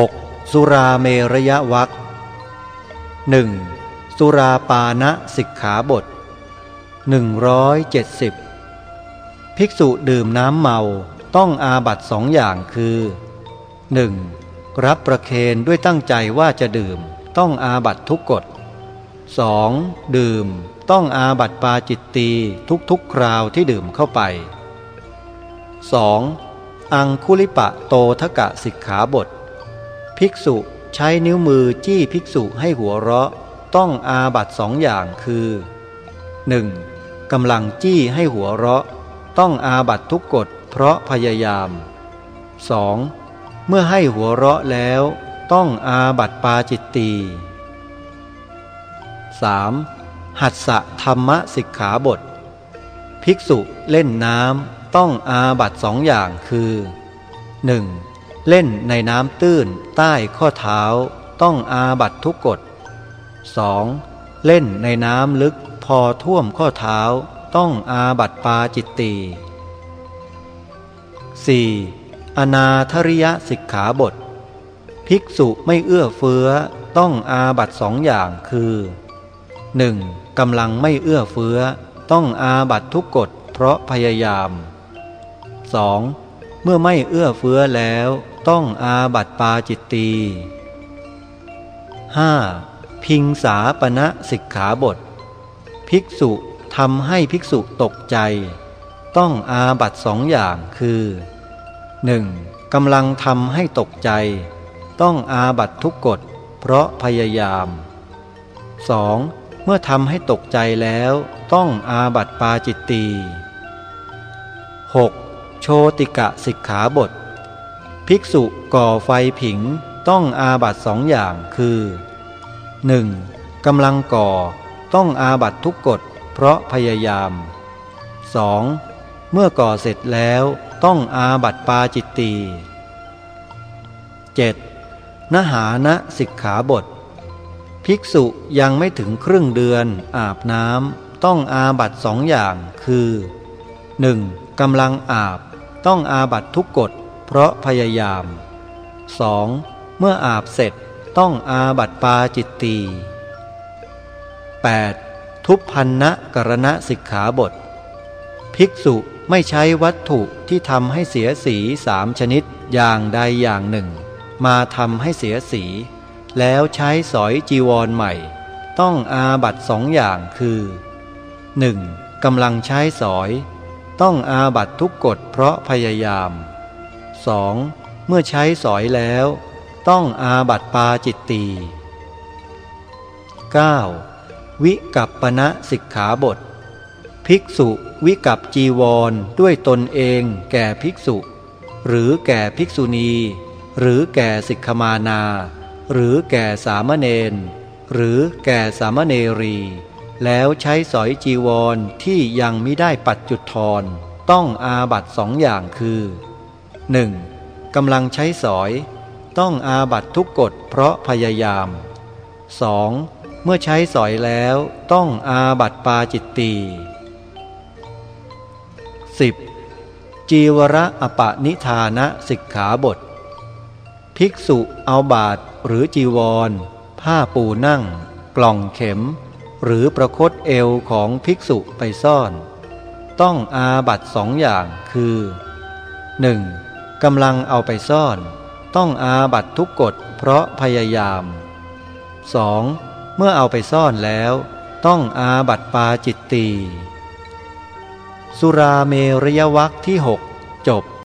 6. สุราเมรยวักหนึ่งสุราปานะสิกขาบท 170 ภิกษุดื่มน้ำเมาต้องอาบัตสองอย่างคือ 1. รับประเคนด้วยตั้งใจว่าจะดื่มต้องอาบัตทุกกฎ 2. ดื่มต้องอาบัตปาจิตตีทุกๆคราวที่ดื่มเข้าไป 2. อังคุลิปะโตทกะสิกขาบท ภิกษุใช้นิ้วมือจี้ภิกษุให้หัวเราะ ต้องอาบัตสองอย่างคือ 1. กำลังจี้ให้หัวเราะ ต้องอาบัตทุกกฎเพราะพยายาม 2. เมื่อให้หัวเราะแล้วต้องอาบัตปาจิตตี 3. หัสสะธรรมสิกขาบท ภิกษุเล่นน้ำต้องอาบัตสองอย่างคือ 1. เล่นในน้ำตื้นใต้ข้อเท้าต้องอาบัตทุกกฎ 2. เล่นในน้ำลึกพอท่วมข้อเท้าต้องอาบัตปาจิตตี 4. อนาธริยสิกขาบท ภิกษุไม่เอื้อเฟื้อต้องอาบัตสองอย่างคือ 1. กำลังไม่เอื้อเฟื้อต้องอาบัตทุกกฎเพราะพยายาม 2. เมื่อไม่เอื้อเฟื้อแล้ว ต้องอาบัตปาจิตตี 5. พิงสาปณะสิกขาบท ภิกษุทำให้ภิกษุตกใจ ต้องอาบัตสองอย่างคือ 1. กำลังทำให้ตกใจ ต้องอาบัตทุกกฎ เพราะพยายาม 2. เมื่อทำให้ตกใจแล้วต้องอาบัตปาจิตตี 6. โชติกะสิกขาบท ภิกษุก่อไฟผิงต้องอาบัตสองอย่างคือ 1. กำลังก่อต้องอาบัตทุกกฎเพราะพยายาม 2. เมื่อก่อเสร็จแล้วต้องอาบัตปาจิตตี 7. นหานะสิกขาบท ภิกษุยังไม่ถึงครึ่งเดือนอาบน้ำต้องอาบัตสองอย่างคือ 1. กำลังอาบต้องอาบัตทุกกฎ เพราะพยายาม 2. เมื่ออาบเสร็จต้องอาบัตปาจิตตี 8. ทุพพันนะกรณะสิกขาบท ภิกษุไม่ใช้วัตถุที่ทำให้เสียสีสามชนิดอย่างใดอย่างหนึ่ง มาทำให้เสียสี แล้วใช้สอยจีวรใหม่ ต้องอาบัตสองอย่างคือ 1. กำลังใช้สอย ต้องอาบัตทุกกฎเพราะพยายาม 2. เมื่อใช้สอยแล้ว ต้องอาบัตปาจิตตี 9. วิกัปปณะสิกขาบท ภิกษุวิกับจีวรด้วยตนเองแก่ภิกษุ หรือแก่ภิกษุณี หรือแก่สิกขมานา หรือแก่สามเณรหรือแก่สามเณรี แล้วใช้สอยจีวรที่ยังไม่ได้ปัดจุดทอนต้องอาบัตสองอย่างคือ 1. กำลังใช้สอย ต้องอาบัตทุกกฎเพราะพยายาม 2. เมื่อใช้สอยแล้วต้องอาบัตปาจิตตี 10. จีวระอปะนิธานะสิกขาบท ภิกษุเอาบาทหรือจีวร ผ้าปูนั่ง กล่องเข็ม หรือประคตเอวของภิกษุไปซ่อน ต้องอาบัตสองอย่างคือ 1. กำลังเอาไปซ่อน ต้องอาบัตทุกกฎเพราะพยายาม 2. เมื่อเอาไปซ่อนแล้ว ต้องอาบัตปาจิตตี สุราเมรยวักที่หกจบ